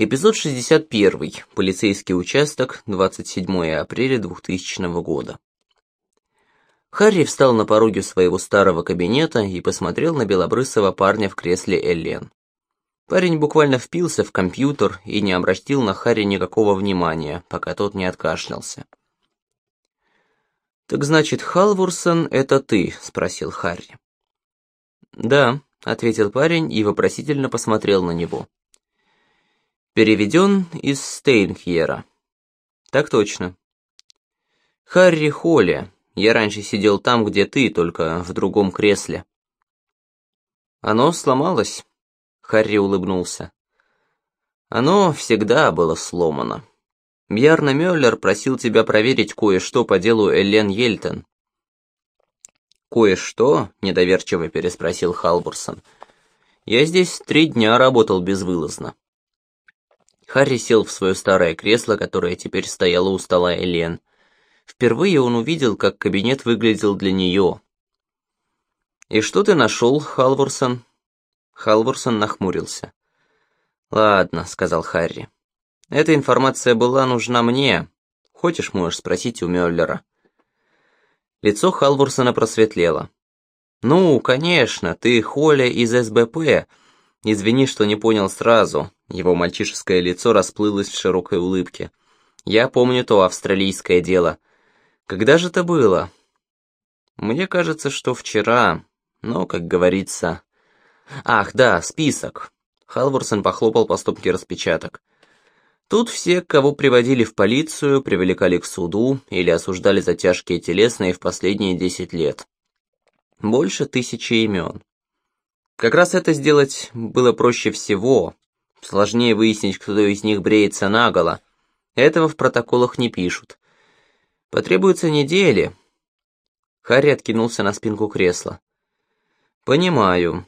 Эпизод 61. Полицейский участок. 27 апреля 2000 года. Харри встал на пороге своего старого кабинета и посмотрел на белобрысого парня в кресле Эллен. Парень буквально впился в компьютер и не обратил на Харри никакого внимания, пока тот не откашлялся. «Так значит, Халворсон — это ты?» — спросил Харри. «Да», — ответил парень и вопросительно посмотрел на него. Переведен из Стейнхьера. Так точно. Харри Холли. Я раньше сидел там, где ты, только в другом кресле. Оно сломалось? Харри улыбнулся. Оно всегда было сломано. Бьярна Мюллер просил тебя проверить кое-что по делу Эллен Ельтон. «Кое-что?» — недоверчиво переспросил Халбурсон. «Я здесь три дня работал безвылазно. Харри сел в свое старое кресло, которое теперь стояло у стола Элен. Впервые он увидел, как кабинет выглядел для нее. «И что ты нашел, Халворсон?» Халворсон нахмурился. «Ладно», — сказал Харри. «Эта информация была нужна мне. Хочешь, можешь спросить у Мюллера». Лицо Халворсона просветлело. «Ну, конечно, ты Холя из СБП. Извини, что не понял сразу. Его мальчишеское лицо расплылось в широкой улыбке. «Я помню то австралийское дело. Когда же это было?» «Мне кажется, что вчера, но, как говорится...» «Ах, да, список!» Халворсон похлопал по стопке распечаток. Тут все, кого приводили в полицию, привлекали к суду или осуждали за тяжкие телесные в последние десять лет. Больше тысячи имен. Как раз это сделать было проще всего, Сложнее выяснить, кто из них бреется наголо. Этого в протоколах не пишут. Потребуются недели. Харри откинулся на спинку кресла. Понимаю.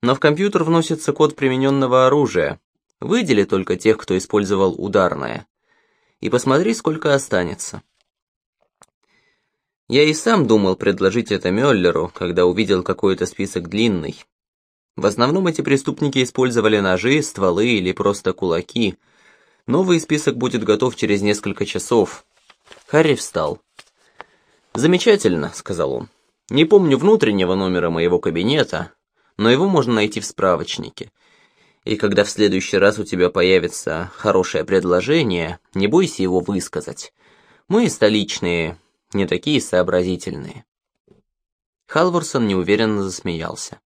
Но в компьютер вносится код примененного оружия. Выдели только тех, кто использовал ударное. И посмотри, сколько останется. Я и сам думал предложить это Мюллеру, когда увидел какой-то список длинный. В основном эти преступники использовали ножи, стволы или просто кулаки. Новый список будет готов через несколько часов. Харри встал. «Замечательно», — сказал он. «Не помню внутреннего номера моего кабинета, но его можно найти в справочнике. И когда в следующий раз у тебя появится хорошее предложение, не бойся его высказать. Мы, столичные, не такие сообразительные». Халворсон неуверенно засмеялся.